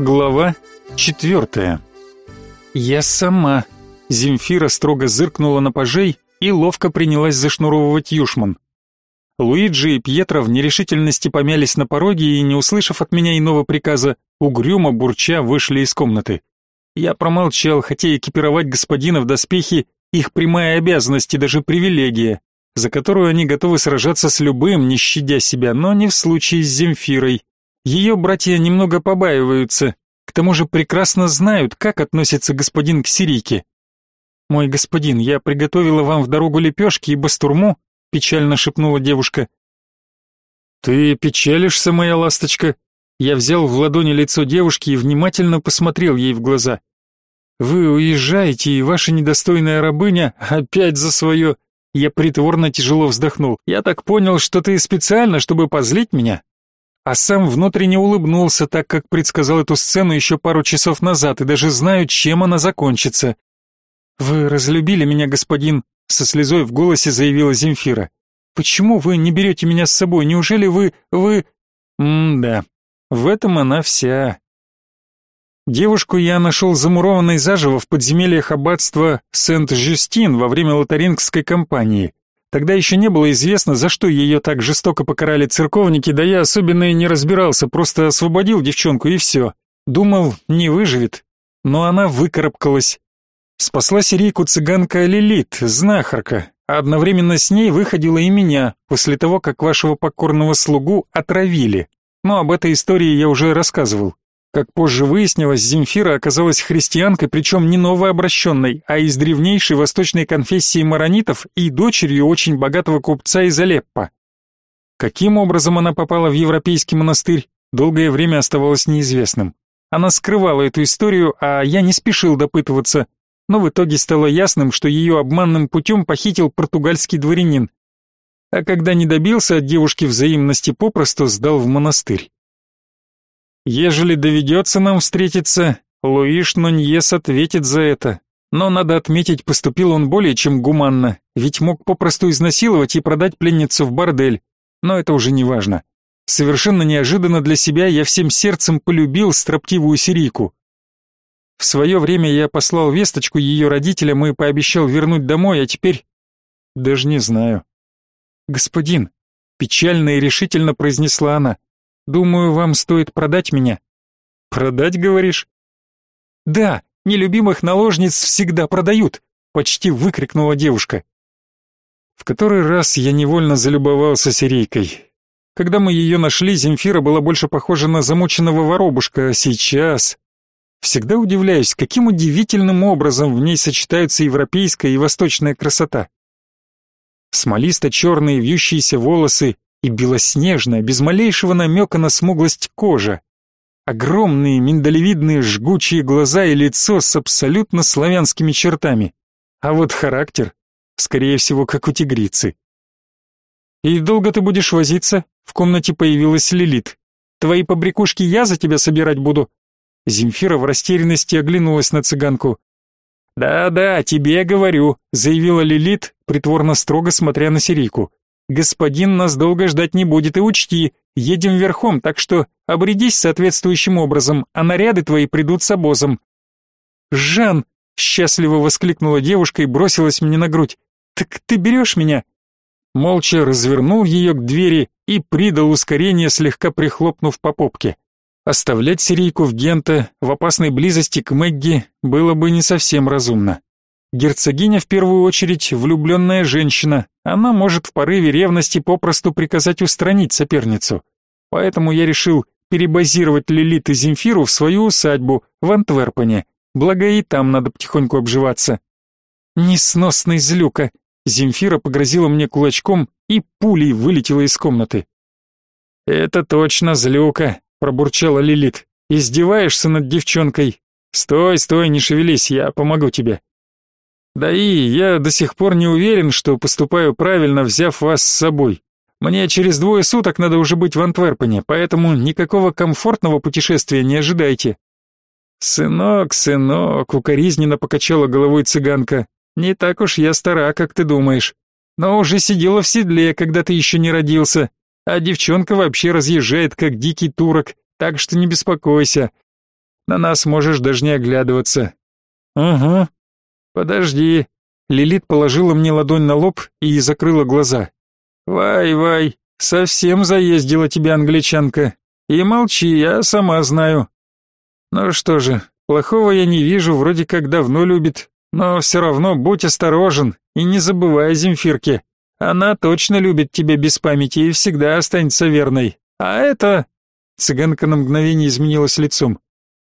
Глава четвертая. Я сама. Земфира строго зыркнула на пажей и ловко принялась зашнуровывать юшман. Луиджи и Пьетро в нерешительности помялись на пороге и, не услышав от меня иного приказа, угрюмо бурча вышли из комнаты. Я промолчал, хотя экипировать господина в доспехи их прямая обязанность и даже привилегия, за которую они готовы сражаться с любым, не щадя себя, но не в случае с Земфирой. Ее братья немного побаиваются, к тому же прекрасно знают, как относится господин к Сирийке. «Мой господин, я приготовила вам в дорогу лепешки и бастурму», — печально шепнула девушка. «Ты печалишься, моя ласточка?» Я взял в ладони лицо девушки и внимательно посмотрел ей в глаза. «Вы уезжаете, и ваша недостойная рабыня опять за свое...» Я притворно тяжело вздохнул. «Я так понял, что ты специально, чтобы позлить меня?» А сам внутренне улыбнулся, так как предсказал эту сцену еще пару часов назад и даже знаю, чем она закончится. «Вы разлюбили меня, господин», — со слезой в голосе заявила Земфира. «Почему вы не берете меня с собой? Неужели вы... вы...» «М-да, в этом она вся». Девушку я нашел замурованной заживо в подземельях аббатства Сент-Жюстин во время лотарингской кампании. Тогда еще не было известно, за что ее так жестоко покарали церковники, да я особенно и не разбирался, просто освободил девчонку и все. Думал, не выживет. Но она выкарабкалась. Спасла сирийку цыганка Лилит, знахарка, а одновременно с ней выходила и меня, после того, как вашего покорного слугу отравили. Но об этой истории я уже рассказывал. Как позже выяснилось, Земфира оказалась христианкой, причем не новообращенной, а из древнейшей восточной конфессии маронитов и дочерью очень богатого купца из Алеппо. Каким образом она попала в европейский монастырь, долгое время оставалось неизвестным. Она скрывала эту историю, а я не спешил допытываться, но в итоге стало ясным, что ее обманным путем похитил португальский дворянин. А когда не добился от девушки взаимности, попросту сдал в монастырь. Ежели доведется нам встретиться, Луиш Ноньес ответит за это. Но надо отметить, поступил он более чем гуманно, ведь мог попросту изнасиловать и продать пленницу в бордель. Но это уже не важно. Совершенно неожиданно для себя я всем сердцем полюбил строптивую сирийку. В свое время я послал весточку ее родителям и пообещал вернуть домой, а теперь... Даже не знаю. «Господин», — печально и решительно произнесла она, — Думаю, вам стоит продать меня. Продать, говоришь? Да, нелюбимых наложниц всегда продают, почти выкрикнула девушка. В который раз я невольно залюбовался сирийкой. Когда мы ее нашли, Земфира была больше похожа на замученного воробушка, а сейчас... Всегда удивляюсь, каким удивительным образом в ней сочетаются европейская и восточная красота. Смолисто-черные вьющиеся волосы, и белоснежная, без малейшего намека на смуглость кожа. Огромные миндалевидные жгучие глаза и лицо с абсолютно славянскими чертами. А вот характер, скорее всего, как у тигрицы. «И долго ты будешь возиться?» В комнате появилась Лилит. «Твои побрякушки я за тебя собирать буду?» Земфира в растерянности оглянулась на цыганку. «Да-да, тебе говорю», — заявила Лилит, притворно строго смотря на Сирийку. Господин нас долго ждать не будет, и учти, едем верхом, так что обрядись соответствующим образом, а наряды твои придут с обозом. Жан, счастливо воскликнула девушка и бросилась мне на грудь. Так ты берешь меня? Молча развернул ее к двери и придал ускорение, слегка прихлопнув по попке. Оставлять Сирийку в Гента в опасной близости к Мэгги было бы не совсем разумно. Герцогиня в первую очередь влюбленная женщина, она может в порыве ревности попросту приказать устранить соперницу. Поэтому я решил перебазировать Лилит и Земфиру в свою усадьбу в Антверпене, благо и там надо потихоньку обживаться. Несносный злюка! Земфира погрозила мне кулачком и пулей вылетела из комнаты. «Это точно злюка», — пробурчала Лилит. «Издеваешься над девчонкой? Стой, стой, не шевелись, я помогу тебе». Да и я до сих пор не уверен, что поступаю правильно, взяв вас с собой. Мне через двое суток надо уже быть в Антверпене, поэтому никакого комфортного путешествия не ожидайте. Сынок, сынок, укоризненно покачала головой цыганка. Не так уж я стара, как ты думаешь. Но уже сидела в седле, когда ты еще не родился. А девчонка вообще разъезжает, как дикий турок, так что не беспокойся. На нас можешь даже не оглядываться. Угу. Подожди. Лилит положила мне ладонь на лоб и закрыла глаза. Вай-вай, совсем заездила тебя англичанка. И молчи, я сама знаю. Ну что же, плохого я не вижу, вроде как давно любит, но все равно будь осторожен и не забывай о Земфирке. Она точно любит тебя без памяти и всегда останется верной. А это...» Цыганка на мгновение изменилась лицом.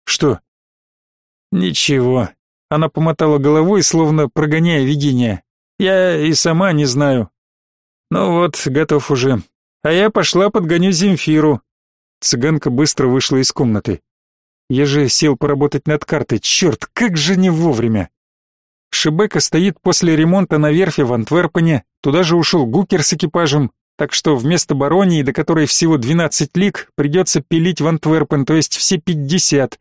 «Что?» «Ничего». Она помотала головой, словно прогоняя видение. «Я и сама не знаю». «Ну вот, готов уже. А я пошла подгоню Земфиру». Цыганка быстро вышла из комнаты. Я же сел поработать над картой. Черт, как же не вовремя. Шебека стоит после ремонта на верфи в Антверпене, туда же ушел Гукер с экипажем, так что вместо Баронии, до которой всего 12 лиг, придется пилить в Антверпен, то есть все 50.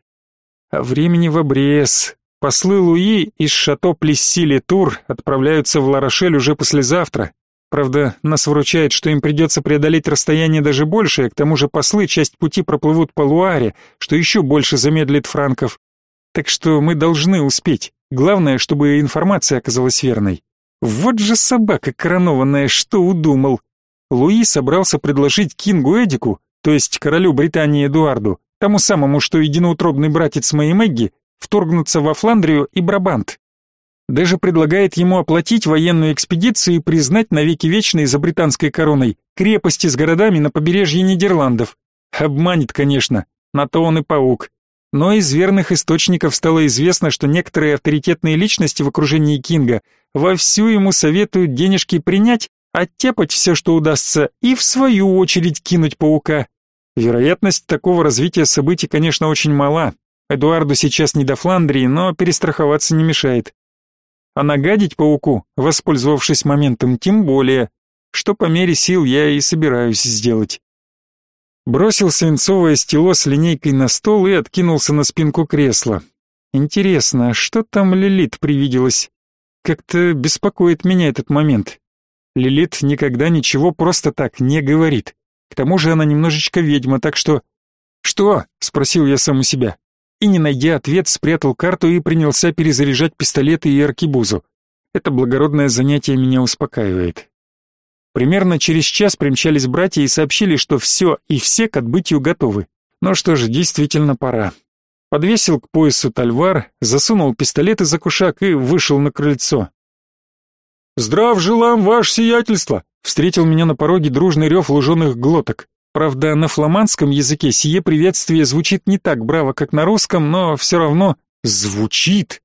А времени в обрез. Послы Луи из шато Плесси-Тур отправляются в Ларошель уже послезавтра. Правда, нас вручает, что им придется преодолеть расстояние даже большее, к тому же послы часть пути проплывут по Луаре, что еще больше замедлит франков. Так что мы должны успеть. Главное, чтобы информация оказалась верной. Вот же собака коронованная, что удумал. Луи собрался предложить Кингу Эдику, то есть королю Британии Эдуарду, тому самому, что единоутробный братец моей Мэгги, вторгнуться во Фландрию и Брабант. Даже предлагает ему оплатить военную экспедицию и признать навеки вечной за британской короной крепости с городами на побережье Нидерландов. Обманет, конечно, на то он и паук но из верных источников стало известно, что некоторые авторитетные личности в окружении Кинга вовсю ему советуют денежки принять, оттепать все, что удастся, и в свою очередь кинуть паука. Вероятность такого развития событий, конечно, очень мала. Эдуарду сейчас не до Фландрии, но перестраховаться не мешает. А нагадить пауку, воспользовавшись моментом, тем более, что по мере сил я и собираюсь сделать. Бросил свинцовое стело с линейкой на стол и откинулся на спинку кресла. Интересно, а что там Лилит привиделось? Как-то беспокоит меня этот момент. Лилит никогда ничего просто так не говорит. К тому же она немножечко ведьма, так что... «Что?» — спросил я сам у себя. И, не найдя ответ, спрятал карту и принялся перезаряжать пистолеты и аркибузу. Это благородное занятие меня успокаивает. Примерно через час примчались братья и сообщили, что все и все к отбытию готовы. Ну что же, действительно пора. Подвесил к поясу тальвар, засунул пистолет из-за кушак и вышел на крыльцо. «Здрав желам, ваше сиятельство!» Встретил меня на пороге дружный рев луженых глоток. Правда, на фламандском языке сие приветствие звучит не так браво, как на русском, но все равно звучит.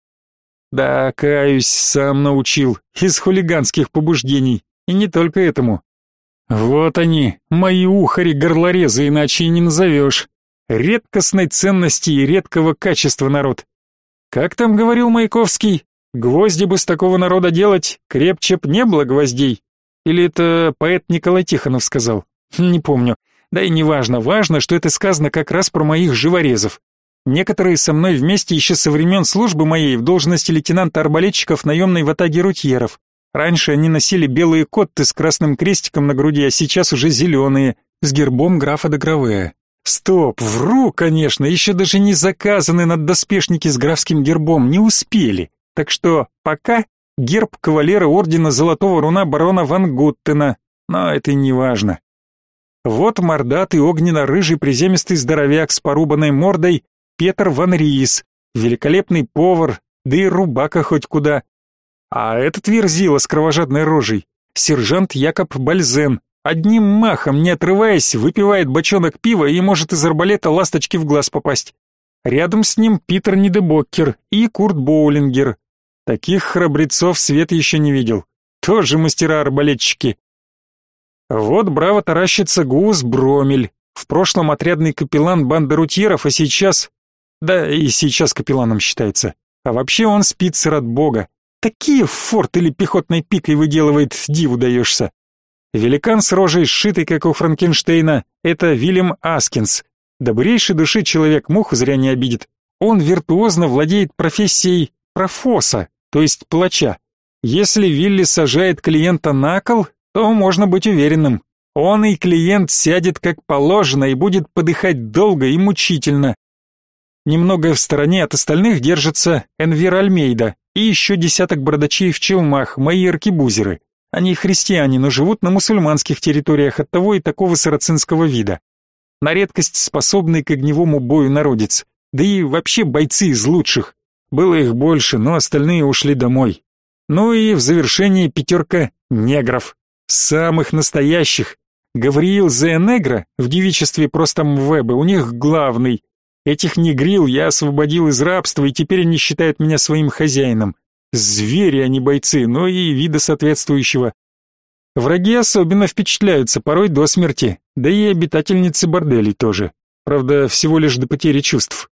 Да, каюсь, сам научил, из хулиганских побуждений. И не только этому. Вот они, мои ухари-горлорезы, иначе и не назовешь. Редкостной ценности и редкого качества народ. Как там говорил Маяковский? Гвозди бы с такого народа делать, крепче б не было гвоздей. Или это поэт Николай Тихонов сказал? Не помню. Да и не важно, что это сказано как раз про моих живорезов. Некоторые со мной вместе еще со времен службы моей в должности лейтенанта арбалетчиков наемной ватаги рутьеров. Раньше они носили белые котты с красным крестиком на груди, а сейчас уже зеленые, с гербом графа де Гравея. Стоп, вру, конечно, еще даже не заказаны наддоспешники с графским гербом, не успели. Так что пока герб кавалера ордена Золотого Руна барона Ван Гуттена, но это не важно. Вот мордатый огненно-рыжий приземистый здоровяк с порубанной мордой Петр Ван Риис, великолепный повар, да и рубака хоть куда, а этот верзила с кровожадной рожей, сержант Якоб Бальзен, одним махом, не отрываясь, выпивает бочонок пива и может из арбалета ласточки в глаз попасть. Рядом с ним Питер Нидебоккер и Курт Боулингер. Таких храбрецов свет еще не видел. Тоже мастера-арбалетчики. Вот браво таращится Гуз Бромель, в прошлом отрядный капеллан банды рутьеров, а сейчас... Да и сейчас капелланом считается. А вообще он спит от бога. Такие форт или пехотной пикой выделывает, диву даешься. Великан с рожей, сшитый, как у Франкенштейна, это Вильям Аскинс. Добрейший души человек муху зря не обидит. Он виртуозно владеет профессией профоса, то есть плача. Если Вилли сажает клиента на кол, то можно быть уверенным. Он и клиент сядет как положено и будет подыхать долго и мучительно. Немного в стороне от остальных держится Энвер Альмейда и еще десяток бородачей в челмах, мои аркибузеры. Они христиане, но живут на мусульманских территориях, оттого и такого сарацинского вида. На редкость способный к огневому бою народец. Да и вообще бойцы из лучших. Было их больше, но остальные ушли домой. Ну и в завершении пятерка негров. Самых настоящих. Гавриил Зенегра в девичестве просто Мвебе, у них главный. Этих негрил я освободил из рабства, и теперь они считают меня своим хозяином. Звери, а не бойцы, но и вида соответствующего. Враги особенно впечатляются, порой до смерти, да и обитательницы борделей тоже. Правда, всего лишь до потери чувств.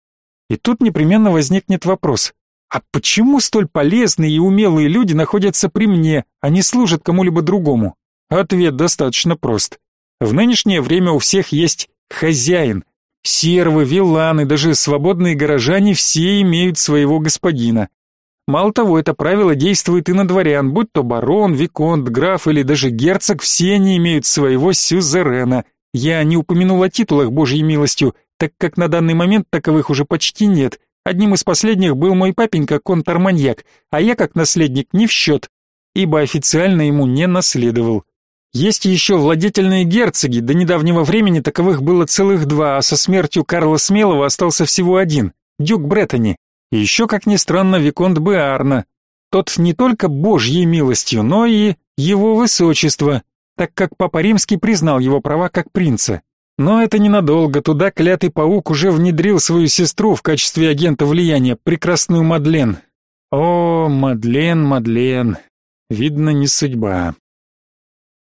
И тут непременно возникнет вопрос. А почему столь полезные и умелые люди находятся при мне, а не служат кому-либо другому? Ответ достаточно прост. В нынешнее время у всех есть хозяин. Сервы, виланы, даже свободные горожане все имеют своего господина. Мало того, это правило действует и на дворян, будь то барон, виконт, граф или даже герцог, все они имеют своего сюзерена. Я не упомянул о титулах Божьей милостью, так как на данный момент таковых уже почти нет. Одним из последних был мой папенька контр-маньяк, а я как наследник не в счет, ибо официально ему не наследовал. Есть еще владетельные герцоги, до недавнего времени таковых было целых два, а со смертью Карла Смелого остался всего один, дюк Бреттани. И еще, как ни странно, Виконт Беарна. Тот не только божьей милостью, но и его высочество, так как Папа Римский признал его права как принца. Но это ненадолго, туда клятый паук уже внедрил свою сестру в качестве агента влияния, прекрасную Мадлен. О, Мадлен, Мадлен, видно, не судьба.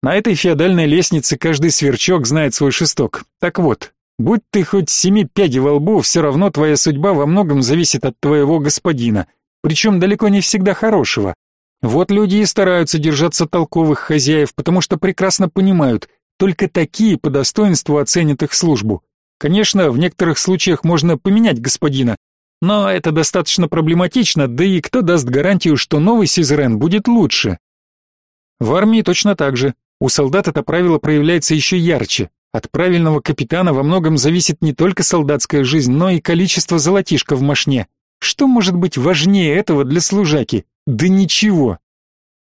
На этой феодальной лестнице каждый сверчок знает свой шесток. Так вот, Будь ты хоть семи пядей во лбу, все равно твоя судьба во многом зависит от твоего господина, причем далеко не всегда хорошего. Вот люди и стараются держаться толковых хозяев, потому что прекрасно понимают, только такие по достоинству оценят их службу. Конечно, в некоторых случаях можно поменять господина, но это достаточно проблематично, да и кто даст гарантию, что новый сюзерен будет лучше? В армии точно так же. У солдат это правило проявляется еще ярче. От правильного капитана во многом зависит не только солдатская жизнь, но и количество золотишка в мошне. Что может быть важнее этого для служаки? Да ничего.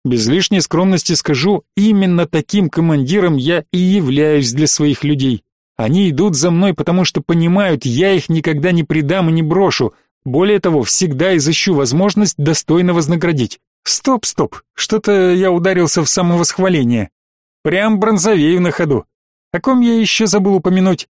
Без лишней скромности скажу, именно таким командиром я и являюсь для своих людей. Они идут за мной, потому что понимают, я их никогда не предам и не брошу. Более того, всегда изыщу возможность достойно вознаградить. Стоп, стоп, что-то я ударился в самовосхваление. Прям бронзовею на ходу. О ком я еще забыл упомянуть?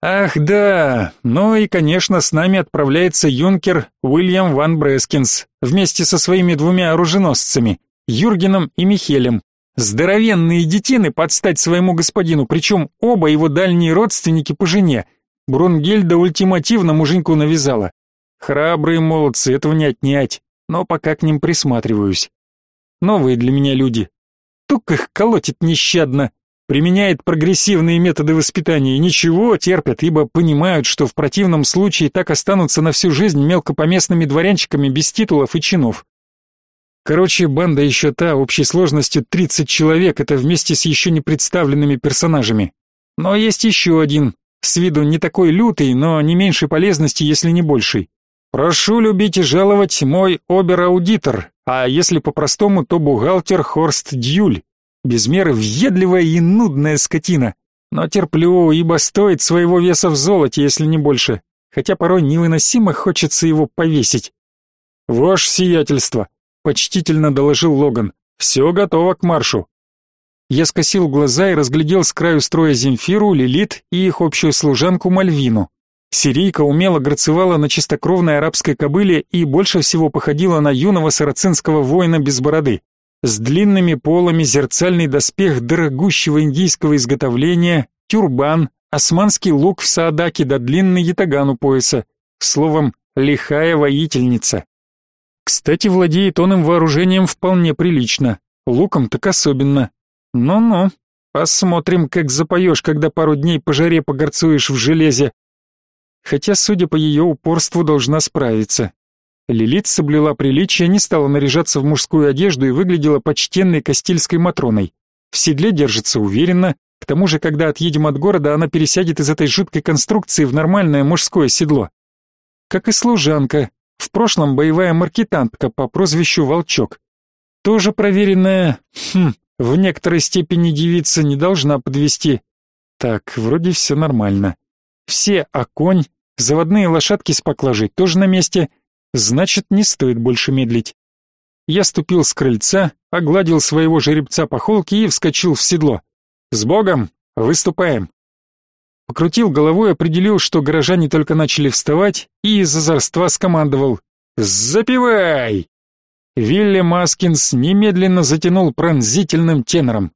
Ах, да, ну и, конечно, с нами отправляется юнкер Уильям ван Брескинс вместе со своими двумя оруженосцами, Юргеном и Михелем. Здоровенные детины под стать своему господину, причем оба его дальние родственники по жене. Брунгельда ультимативно муженьку навязала. Храбрые молодцы, этого не отнять, но пока к ним присматриваюсь. Новые для меня люди. Тук их колотит нещадно, применяет прогрессивные методы воспитания ничего, терпят, ибо понимают, что в противном случае так останутся на всю жизнь мелкопоместными дворянчиками без титулов и чинов. Короче, банда еще та, общей сложностью 30 человек, это вместе с еще не представленными персонажами. Но есть еще один, с виду не такой лютый, но не меньшей полезности, если не больший. Прошу любить и жаловать мой обер-аудитор, а если по-простому, то бухгалтер Хорст Дюль без меры въедливая и нудная скотина. Но терплю, ибо стоит своего веса в золоте, если не больше, хотя порой невыносимо хочется его повесить. «Ваше сиятельство», — почтительно доложил Логан, — «все готово к маршу». Я скосил глаза и разглядел с краю строя Земфиру, Лилит и их общую служанку Мальвину. Сирийка умело грацевала на чистокровной арабской кобыле и больше всего походила на юного сарацинского воина без бороды с длинными полами, зерцальный доспех дорогущего индийского изготовления, тюрбан, османский лук в саадаке да длинный ятаган у пояса. Словом, лихая воительница. Кстати, владеет он им вооружением вполне прилично, луком так особенно. Ну-ну, посмотрим, как запоешь, когда пару дней по жаре погорцуешь в железе. Хотя, судя по ее упорству, должна справиться. Лилит соблюла приличие, не стала наряжаться в мужскую одежду и выглядела почтенной кастильской матроной. В седле держится уверенно, к тому же, когда отъедем от города, она пересядет из этой жуткой конструкции в нормальное мужское седло. как и служанка, в прошлом боевая маркетантка по прозвищу Волчок. Тоже проверенная, хм, в некоторой степени девица не должна подвести. Так, вроде все нормально. Все, а конь, заводные лошадки с поклажей тоже на месте, значит, не стоит больше медлить. Я ступил с крыльца, огладил своего жеребца по холке и вскочил в седло. «С Богом! Выступаем!» Покрутил головой, определил, что горожане только начали вставать, и из озорства скомандовал «Запивай!». Вилли Маскинс немедленно затянул пронзительным тенором.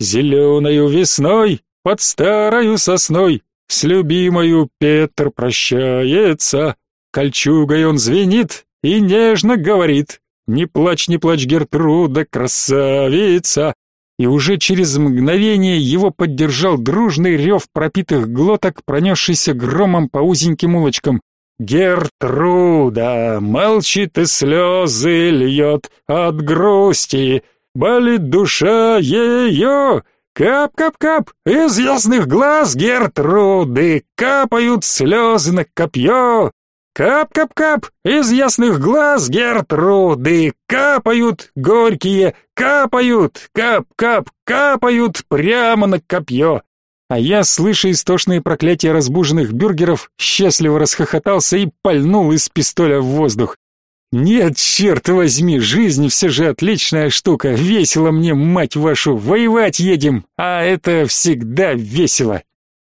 «Зеленою весной под старою сосной с любимою Петр прощается, кольчугой он звенит и нежно говорит, «Не плачь, не плачь, Гертруда, красавица!» И уже через мгновение его поддержал дружный рев пропитых глоток, пронесшийся громом по узеньким улочкам. «Гертруда молчит и слезы льет от грусти, болит душа ее!» Кап-кап-кап, из ясных глаз Гертруды капают слезы на копье, Кап-кап-кап, из ясных глаз Гертруды капают горькие, капают, кап-кап, капают прямо на копье. А я, слыша истошные проклятия разбуженных бюргеров, счастливо расхохотался и пальнул из пистоля в воздух. Нет, черт возьми, жизнь все же отличная штука, весело мне, мать вашу, воевать едем, а это всегда весело.